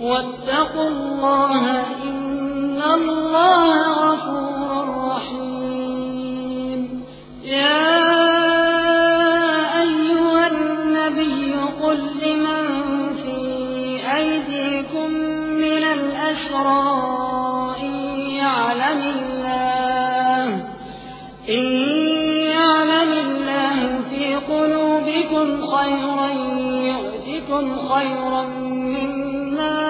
واتقوا الله إن الله غفور رحيم. يا أيها النبي قل لمن في أيديكم من الأسرى يعلم الله إن يعلم الله في قلوبكم خيرا يؤتكم خيرا مما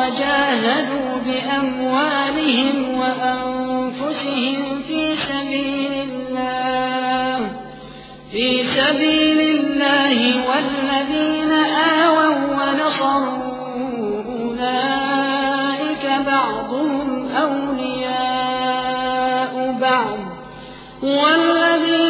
وجاهدوا بأموالهم وأنفسهم في سبيل الله في سبيل الله والذين آووا ونصروا. أولئك بعضهم أولياء بعض والذين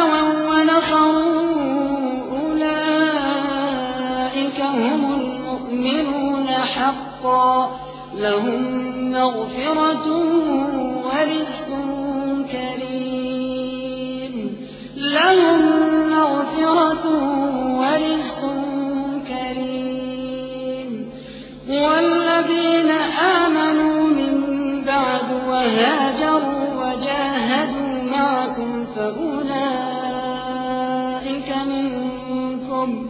حقا لهم مغفرة ورزق كريم. لهم مغفرة ورزق كريم. والذين آمنوا من بعد وهاجروا وجاهدوا معكم فأولئك منكم.